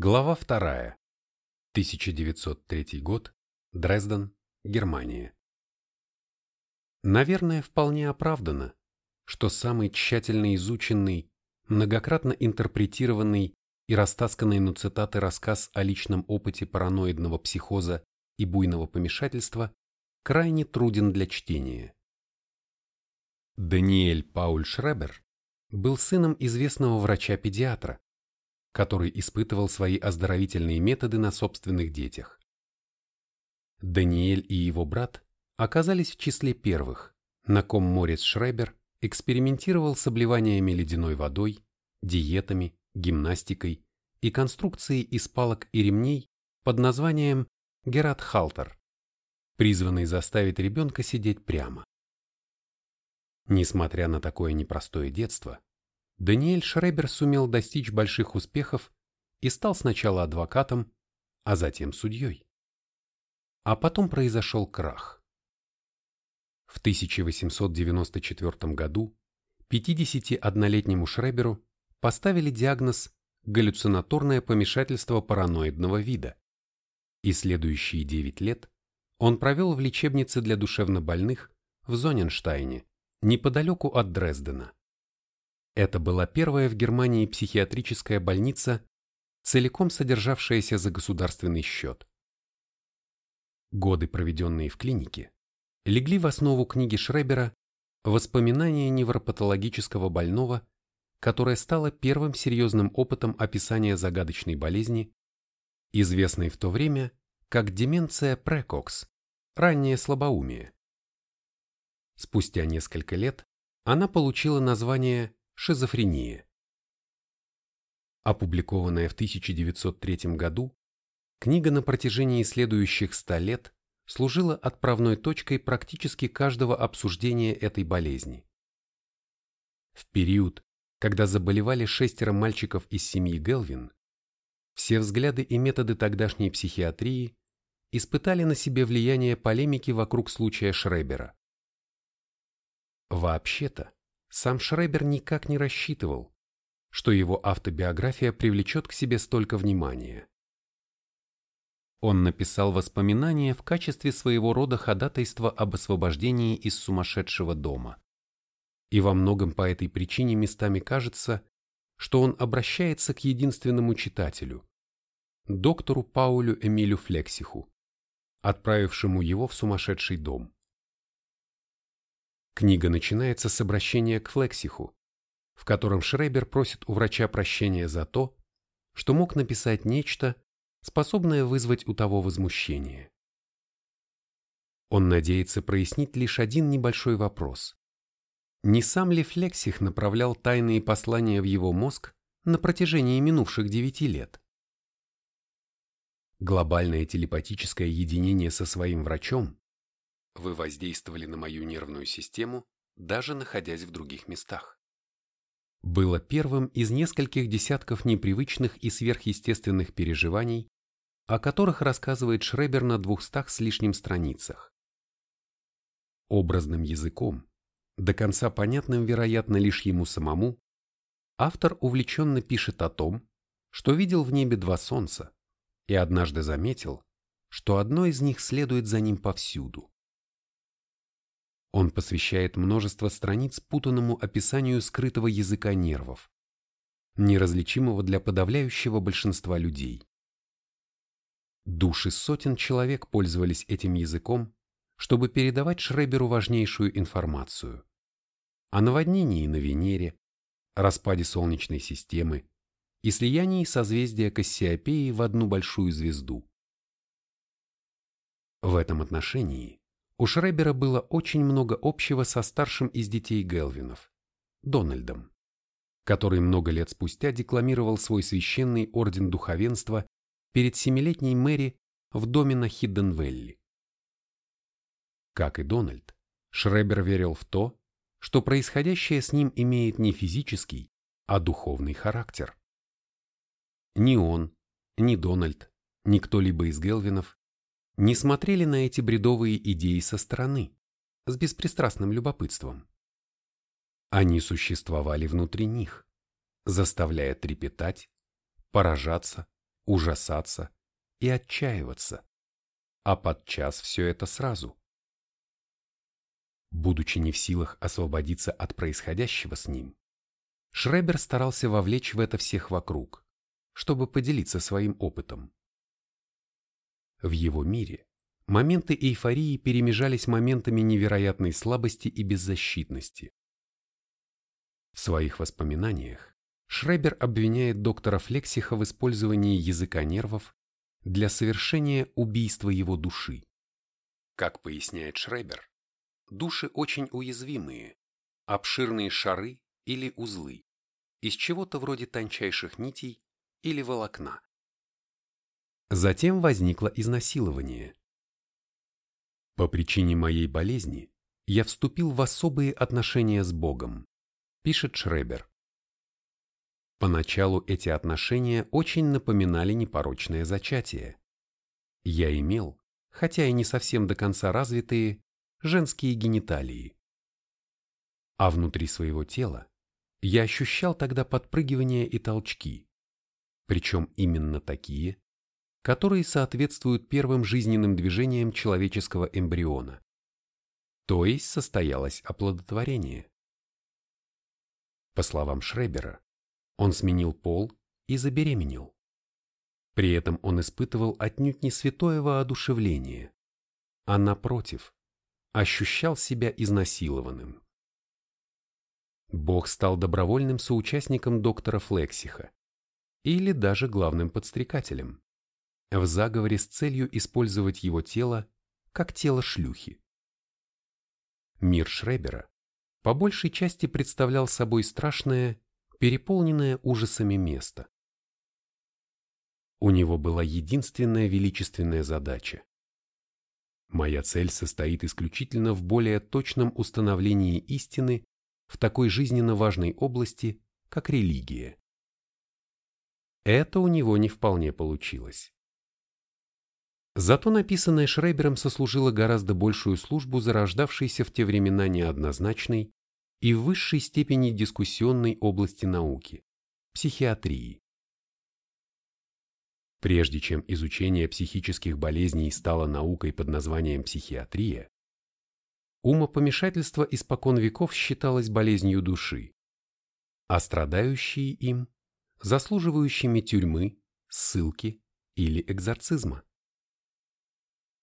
Глава вторая. 1903 год. Дрезден, Германия. Наверное, вполне оправдано, что самый тщательно изученный, многократно интерпретированный и растасканный на цитаты рассказ о личном опыте параноидного психоза и буйного помешательства крайне труден для чтения. Даниэль Пауль Шребер был сыном известного врача-педиатра, который испытывал свои оздоровительные методы на собственных детях. Даниэль и его брат оказались в числе первых, на ком Морис Шребер экспериментировал с обливаниями ледяной водой, диетами, гимнастикой и конструкцией из палок и ремней под названием Герат Халтер, призванный заставить ребенка сидеть прямо. Несмотря на такое непростое детство, Даниэль Шребер сумел достичь больших успехов и стал сначала адвокатом, а затем судьей. А потом произошел крах. В 1894 году 51-летнему Шреберу поставили диагноз галлюцинаторное помешательство параноидного вида, и следующие 9 лет он провел в лечебнице для душевнобольных в Зоненштайне, неподалеку от Дрездена. Это была первая в Германии психиатрическая больница, целиком содержавшаяся за государственный счет. Годы, проведенные в клинике, легли в основу книги Шребера «Воспоминания невропатологического больного», которая стала первым серьезным опытом описания загадочной болезни, известной в то время как деменция прекокс, раннее слабоумие. Спустя несколько лет она получила название Шизофрения. Опубликованная в 1903 году, книга на протяжении следующих ста лет служила отправной точкой практически каждого обсуждения этой болезни. В период, когда заболевали шестеро мальчиков из семьи Гелвин, все взгляды и методы тогдашней психиатрии испытали на себе влияние полемики вокруг случая Шребера. Вообще-то, сам Шребер никак не рассчитывал, что его автобиография привлечет к себе столько внимания. Он написал воспоминания в качестве своего рода ходатайства об освобождении из сумасшедшего дома. И во многом по этой причине местами кажется, что он обращается к единственному читателю, доктору Паулю Эмилю Флексиху, отправившему его в сумасшедший дом. Книга начинается с обращения к Флексиху, в котором Шрейбер просит у врача прощения за то, что мог написать нечто, способное вызвать у того возмущение. Он надеется прояснить лишь один небольшой вопрос. Не сам ли Флексих направлял тайные послания в его мозг на протяжении минувших девяти лет? Глобальное телепатическое единение со своим врачом вы воздействовали на мою нервную систему, даже находясь в других местах. Было первым из нескольких десятков непривычных и сверхъестественных переживаний, о которых рассказывает Шребер на двухстах с лишним страницах. Образным языком, до конца понятным, вероятно, лишь ему самому, автор увлеченно пишет о том, что видел в небе два солнца и однажды заметил, что одно из них следует за ним повсюду. Он посвящает множество страниц путанному описанию скрытого языка нервов, неразличимого для подавляющего большинства людей. Души сотен человек пользовались этим языком, чтобы передавать Шреберу важнейшую информацию о наводнении на Венере, распаде Солнечной системы и слиянии созвездия Кассиопеи в одну большую звезду. В этом отношении у Шребера было очень много общего со старшим из детей Гелвинов, Дональдом, который много лет спустя декламировал свой священный орден духовенства перед семилетней Мэри в доме на Хидденвелли. Как и Дональд, Шребер верил в то, что происходящее с ним имеет не физический, а духовный характер. Ни он, ни Дональд, ни кто-либо из Гелвинов не смотрели на эти бредовые идеи со стороны, с беспристрастным любопытством. Они существовали внутри них, заставляя трепетать, поражаться, ужасаться и отчаиваться, а подчас все это сразу. Будучи не в силах освободиться от происходящего с ним, Шребер старался вовлечь в это всех вокруг, чтобы поделиться своим опытом. В его мире моменты эйфории перемежались моментами невероятной слабости и беззащитности. В своих воспоминаниях Шребер обвиняет доктора Флексиха в использовании языка нервов для совершения убийства его души. Как поясняет Шребер, души очень уязвимые, обширные шары или узлы, из чего-то вроде тончайших нитей или волокна. Затем возникло изнасилование. По причине моей болезни я вступил в особые отношения с Богом, пишет Шребер. Поначалу эти отношения очень напоминали непорочное зачатие. Я имел, хотя и не совсем до конца развитые, женские гениталии. А внутри своего тела я ощущал тогда подпрыгивания и толчки, причем именно такие, которые соответствуют первым жизненным движениям человеческого эмбриона. То есть состоялось оплодотворение. По словам Шребера, он сменил пол и забеременел. При этом он испытывал отнюдь не святое воодушевление, а напротив, ощущал себя изнасилованным. Бог стал добровольным соучастником доктора Флексиха или даже главным подстрекателем в заговоре с целью использовать его тело как тело шлюхи. Мир Шребера по большей части представлял собой страшное переполненное ужасами место. У него была единственная величественная задача. Моя цель состоит исключительно в более точном установлении истины в такой жизненно важной области, как религия. Это у него не вполне получилось. Зато написанное Шрейбером сослужило гораздо большую службу зарождавшейся в те времена неоднозначной и в высшей степени дискуссионной области науки – психиатрии. Прежде чем изучение психических болезней стало наукой под названием психиатрия, умопомешательство испокон веков считалось болезнью души, а страдающие им – заслуживающими тюрьмы, ссылки или экзорцизма.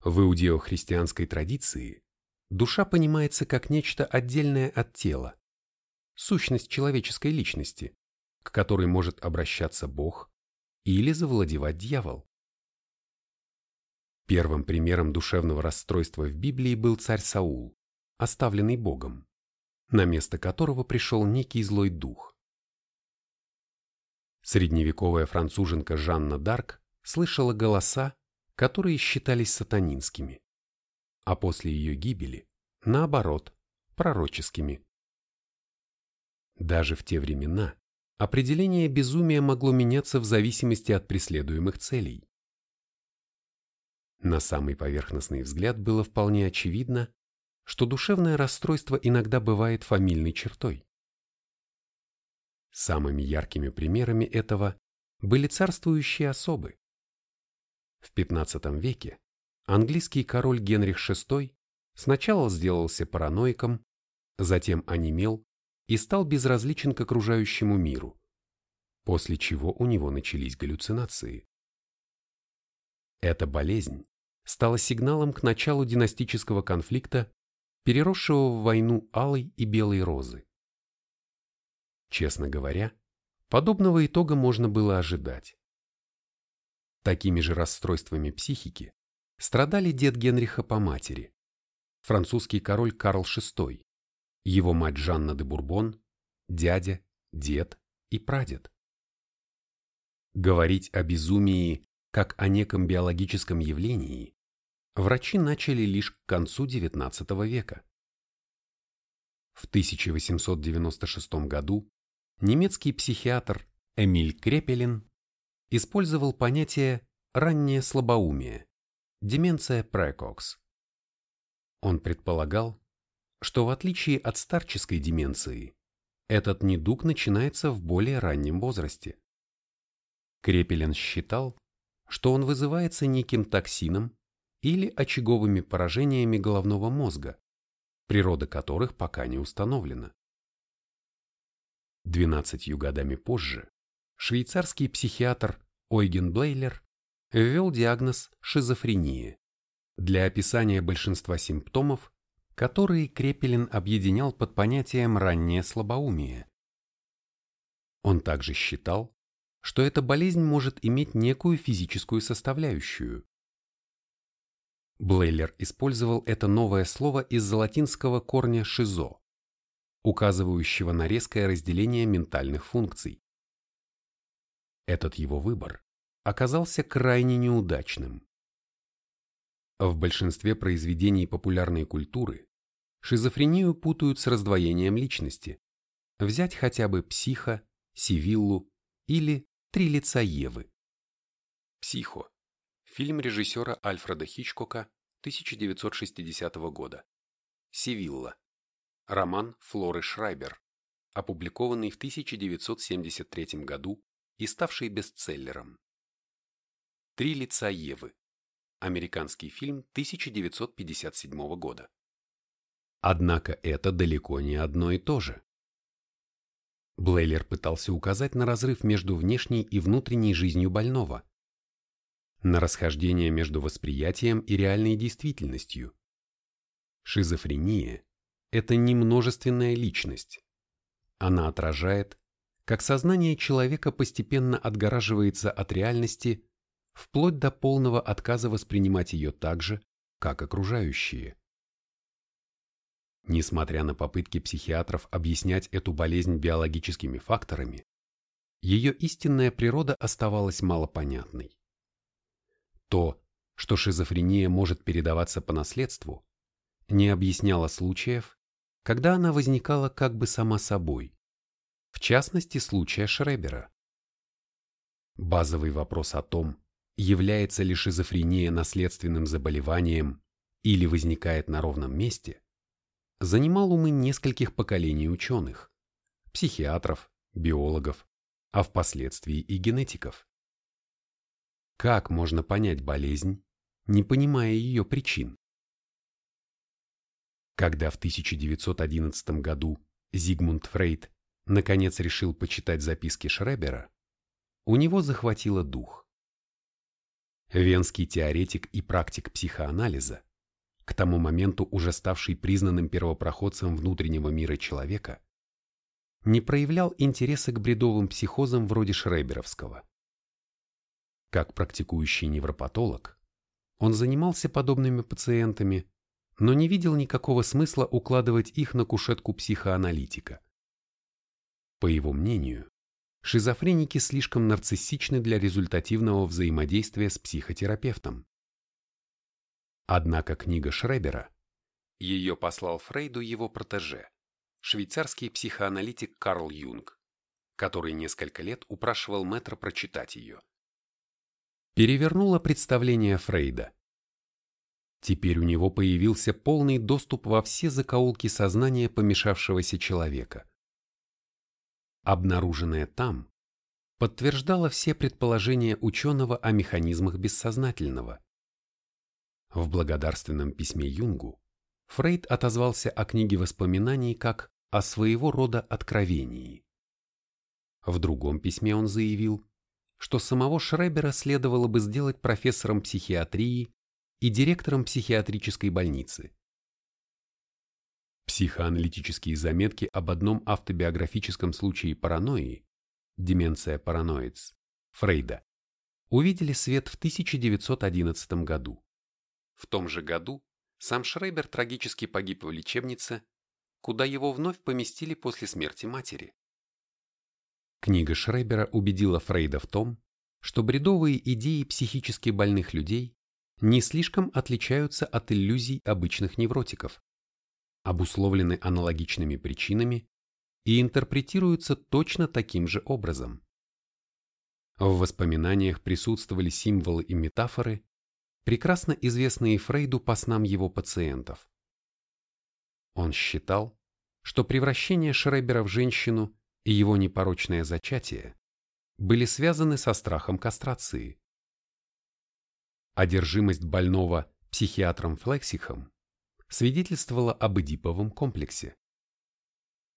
В иудео-христианской традиции душа понимается как нечто отдельное от тела, сущность человеческой личности, к которой может обращаться Бог или завладевать дьявол. Первым примером душевного расстройства в Библии был царь Саул, оставленный Богом, на место которого пришел некий злой дух. Средневековая француженка Жанна Дарк слышала голоса, которые считались сатанинскими а после ее гибели, наоборот, пророческими. Даже в те времена определение безумия могло меняться в зависимости от преследуемых целей. На самый поверхностный взгляд было вполне очевидно, что душевное расстройство иногда бывает фамильной чертой. Самыми яркими примерами этого были царствующие особы. В XV веке английский король Генрих VI сначала сделался параноиком, затем онемел и стал безразличен к окружающему миру, после чего у него начались галлюцинации. Эта болезнь стала сигналом к началу династического конфликта, переросшего в войну алой и белой розы. Честно говоря, подобного итога можно было ожидать. Такими же расстройствами психики страдали дед Генриха по матери, французский король Карл VI, его мать Жанна де Бурбон, дядя, дед и прадед. Говорить о безумии как о неком биологическом явлении врачи начали лишь к концу XIX века. В 1896 году немецкий психиатр Эмиль Крепелин использовал понятие «раннее слабоумие» деменция прекокс. Он предполагал, что в отличие от старческой деменции, этот недуг начинается в более раннем возрасте. Крепелин считал, что он вызывается неким токсином или очаговыми поражениями головного мозга, природа которых пока не установлена. Двенадцатью годами позже швейцарский психиатр Ойген Блейлер ввел диагноз шизофрения для описания большинства симптомов, которые Крепелин объединял под понятием раннее слабоумие. Он также считал, что эта болезнь может иметь некую физическую составляющую. Блейлер использовал это новое слово из-за латинского корня «шизо», указывающего на резкое разделение ментальных функций. Этот его выбор оказался крайне неудачным. В большинстве произведений популярной культуры шизофрению путают с раздвоением личности. Взять хотя бы «Психо», «Сивиллу» или «Три лица Евы». «Психо» – фильм режиссера Альфреда Хичкока 1960 года. «Сивилла» роман Флоры Шрайбер, опубликованный в 1973 году и ставший бестселлером. «Три лица Евы» – американский фильм 1957 года. Однако это далеко не одно и то же. Блейлер пытался указать на разрыв между внешней и внутренней жизнью больного, на расхождение между восприятием и реальной действительностью. Шизофрения это не множественная личность. Она отражает, как сознание человека постепенно отгораживается от реальности вплоть до полного отказа воспринимать ее так же, как окружающие. Несмотря на попытки психиатров объяснять эту болезнь биологическими факторами, ее истинная природа оставалась малопонятной. То, что шизофрения может передаваться по наследству, не объясняло случаев, когда она возникала как бы сама собой, в частности случая Шребера. Базовый вопрос о том, является ли шизофрения наследственным заболеванием или возникает на ровном месте, занимал умы нескольких поколений ученых, психиатров, биологов, а впоследствии и генетиков. Как можно понять болезнь, не понимая ее причин? Когда в 1911 году Зигмунд Фрейд наконец решил почитать записки Шребера, у него захватило дух. Венский теоретик и практик психоанализа, к тому моменту уже ставший признанным первопроходцем внутреннего мира человека, не проявлял интереса к бредовым психозам вроде Шреберовского. Как практикующий невропатолог, он занимался подобными пациентами но не видел никакого смысла укладывать их на кушетку психоаналитика. По его мнению, шизофреники слишком нарциссичны для результативного взаимодействия с психотерапевтом. Однако книга Шребера, ее послал Фрейду его протеже, швейцарский психоаналитик Карл Юнг, который несколько лет упрашивал Мэтра прочитать ее. Перевернула представление Фрейда. Теперь у него появился полный доступ во все закоулки сознания помешавшегося человека. Обнаруженное там подтверждало все предположения ученого о механизмах бессознательного. В благодарственном письме Юнгу Фрейд отозвался о книге воспоминаний как о своего рода откровении. В другом письме он заявил, что самого Шребера следовало бы сделать профессором психиатрии и директором психиатрической больницы. Психоаналитические заметки об одном автобиографическом случае паранойи, деменция параноидс, Фрейда, увидели свет в 1911 году. В том же году сам Шрейбер трагически погиб в лечебнице, куда его вновь поместили после смерти матери. Книга Шрейбера убедила Фрейда в том, что бредовые идеи психически больных людей не слишком отличаются от иллюзий обычных невротиков, обусловлены аналогичными причинами и интерпретируются точно таким же образом. В воспоминаниях присутствовали символы и метафоры, прекрасно известные Фрейду по снам его пациентов. Он считал, что превращение Шребера в женщину и его непорочное зачатие были связаны со страхом кастрации. Одержимость больного психиатром Флексихом свидетельствовала об Эдиповом комплексе.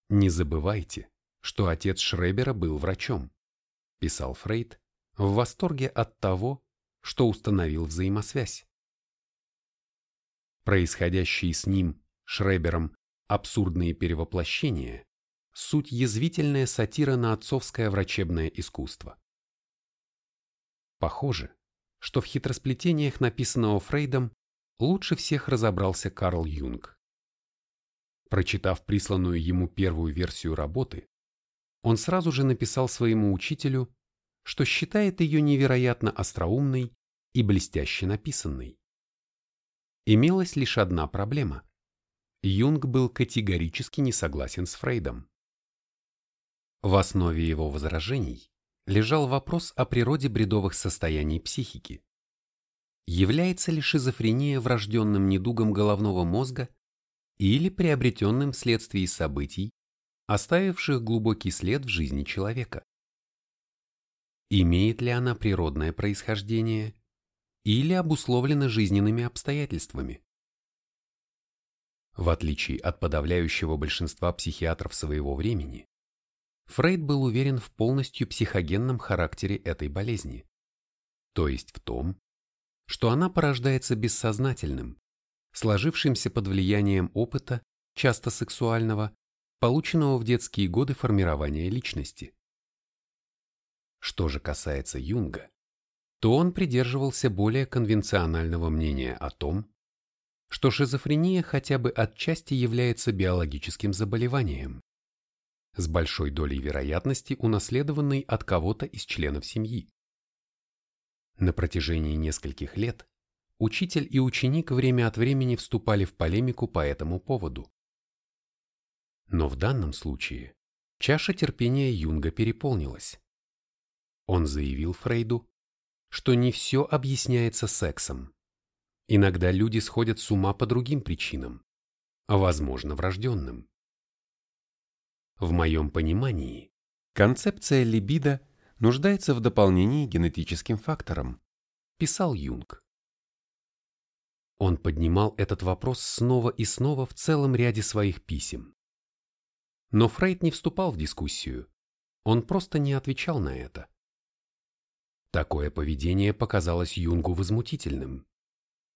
Не забывайте, что отец Шребера был врачом, писал Фрейд в восторге от того, что установил взаимосвязь. Происходящие с ним, Шребером, абсурдные перевоплощения – суть язвительная сатира на отцовское врачебное искусство. Похоже, что в хитросплетениях написанного Фрейдом лучше всех разобрался Карл Юнг. Прочитав присланную ему первую версию работы, он сразу же написал своему учителю, что считает ее невероятно остроумной и блестяще написанной. Имелась лишь одна проблема. Юнг был категорически не согласен с Фрейдом. В основе его возражений лежал вопрос о природе бредовых состояний психики. Является ли шизофрения врожденным недугом головного мозга или приобретенным вследствие событий, оставивших глубокий след в жизни человека? Имеет ли она природное происхождение или обусловлена жизненными обстоятельствами? В отличие от подавляющего большинства психиатров своего времени, Фрейд был уверен в полностью психогенном характере этой болезни, то есть в том, что она порождается бессознательным, сложившимся под влиянием опыта, часто сексуального, полученного в детские годы формирования личности. Что же касается Юнга, то он придерживался более конвенционального мнения о том, что шизофрения хотя бы отчасти является биологическим заболеванием, с большой долей вероятности унаследованной от кого-то из членов семьи. На протяжении нескольких лет учитель и ученик время от времени вступали в полемику по этому поводу. Но в данном случае чаша терпения Юнга переполнилась. Он заявил Фрейду, что не все объясняется сексом. Иногда люди сходят с ума по другим причинам, возможно, врожденным. В моем понимании, концепция либидо нуждается в дополнении генетическим фактором, писал Юнг. Он поднимал этот вопрос снова и снова в целом ряде своих писем. Но Фрейд не вступал в дискуссию, он просто не отвечал на это. Такое поведение показалось Юнгу возмутительным,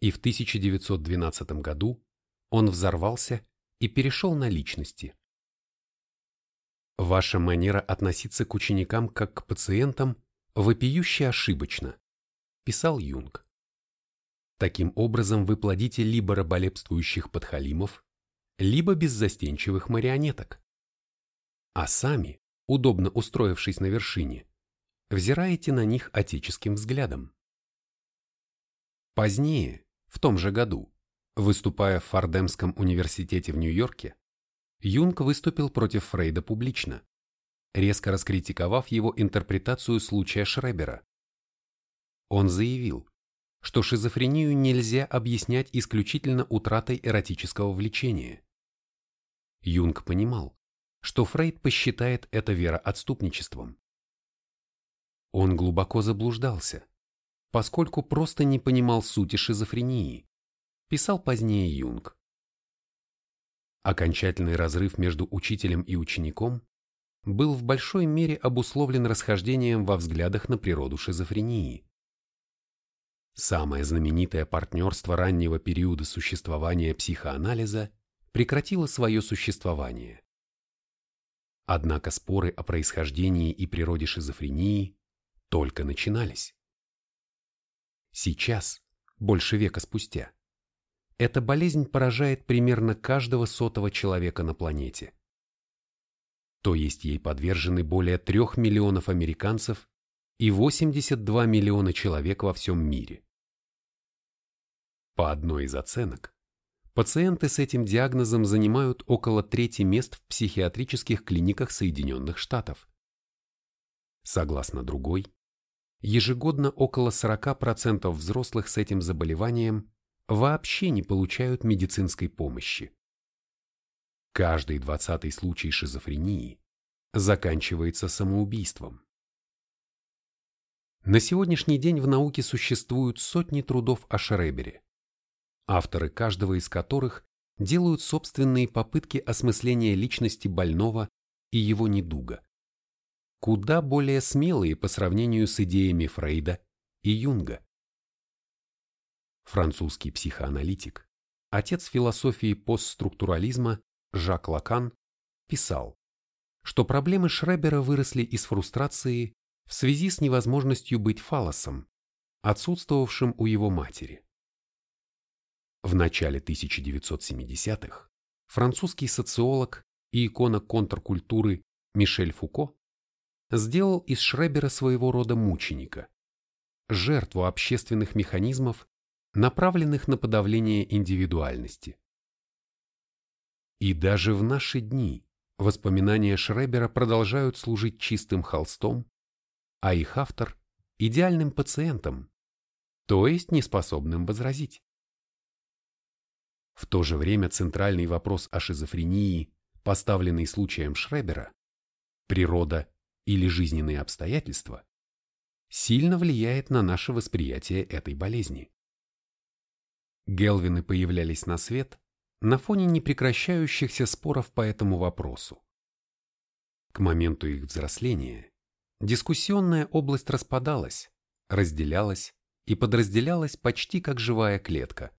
и в 1912 году он взорвался и перешел на личности. Ваша манера относиться к ученикам как к пациентам вопиюще ошибочна, писал Юнг. Таким образом вы плодите либо раболепствующих подхалимов, либо беззастенчивых марионеток. А сами, удобно устроившись на вершине, взираете на них отеческим взглядом. Позднее, в том же году, выступая в Фардемском университете в Нью-Йорке, Юнг выступил против Фрейда публично, резко раскритиковав его интерпретацию случая Шребера. Он заявил, что шизофрению нельзя объяснять исключительно утратой эротического влечения. Юнг понимал, что Фрейд посчитает это вероотступничеством. Он глубоко заблуждался, поскольку просто не понимал сути шизофрении, писал позднее Юнг. Окончательный разрыв между учителем и учеником был в большой мере обусловлен расхождением во взглядах на природу шизофрении. Самое знаменитое партнерство раннего периода существования психоанализа прекратило свое существование. Однако споры о происхождении и природе шизофрении только начинались. Сейчас, больше века спустя, эта болезнь поражает примерно каждого сотого человека на планете. То есть ей подвержены более трех миллионов американцев и 82 миллиона человек во всем мире. По одной из оценок, пациенты с этим диагнозом занимают около трети мест в психиатрических клиниках Соединенных Штатов. Согласно другой, ежегодно около 40% взрослых с этим заболеванием вообще не получают медицинской помощи. Каждый двадцатый случай шизофрении заканчивается самоубийством. На сегодняшний день в науке существуют сотни трудов о Шребере, авторы каждого из которых делают собственные попытки осмысления личности больного и его недуга, куда более смелые по сравнению с идеями Фрейда и Юнга. Французский психоаналитик, отец философии постструктурализма Жак Лакан писал, что проблемы Шребера выросли из фрустрации в связи с невозможностью быть фалосом, отсутствовавшим у его матери. В начале 1970-х французский социолог и икона контркультуры Мишель Фуко сделал из Шребера своего рода мученика, жертву общественных механизмов, направленных на подавление индивидуальности. И даже в наши дни воспоминания Шребера продолжают служить чистым холстом, а их автор – идеальным пациентом, то есть неспособным возразить. В то же время центральный вопрос о шизофрении, поставленный случаем Шребера, природа или жизненные обстоятельства, сильно влияет на наше восприятие этой болезни. Гелвины появлялись на свет на фоне непрекращающихся споров по этому вопросу. К моменту их взросления дискуссионная область распадалась, разделялась и подразделялась почти как живая клетка.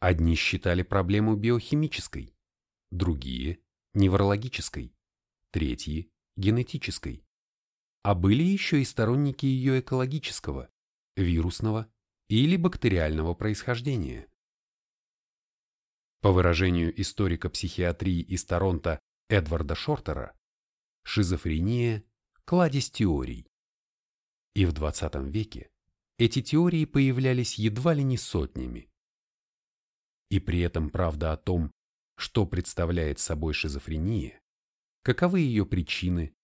Одни считали проблему биохимической, другие – неврологической, третьи – генетической. А были еще и сторонники ее экологического, вирусного или бактериального происхождения. По выражению историка психиатрии из Торонто Эдварда Шортера, шизофрения – кладезь теорий. И в 20 веке эти теории появлялись едва ли не сотнями. И при этом правда о том, что представляет собой шизофрения, каковы ее причины,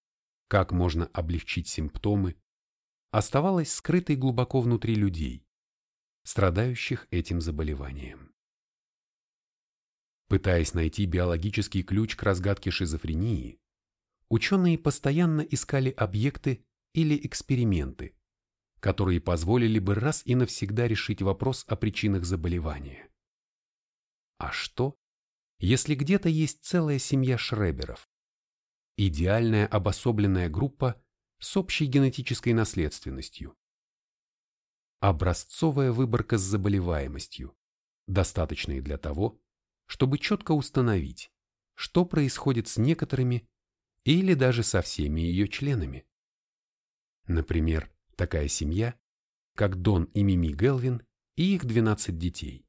как можно облегчить симптомы, оставалась скрытой глубоко внутри людей, страдающих этим заболеванием. Пытаясь найти биологический ключ к разгадке шизофрении, ученые постоянно искали объекты или эксперименты, которые позволили бы раз и навсегда решить вопрос о причинах заболевания. А что, если где-то есть целая семья Шреберов? Идеальная обособленная группа с общей генетической наследственностью. Образцовая выборка с заболеваемостью, достаточной для того, чтобы четко установить, что происходит с некоторыми или даже со всеми ее членами. Например, такая семья, как Дон и Мими Гелвин и их 12 детей.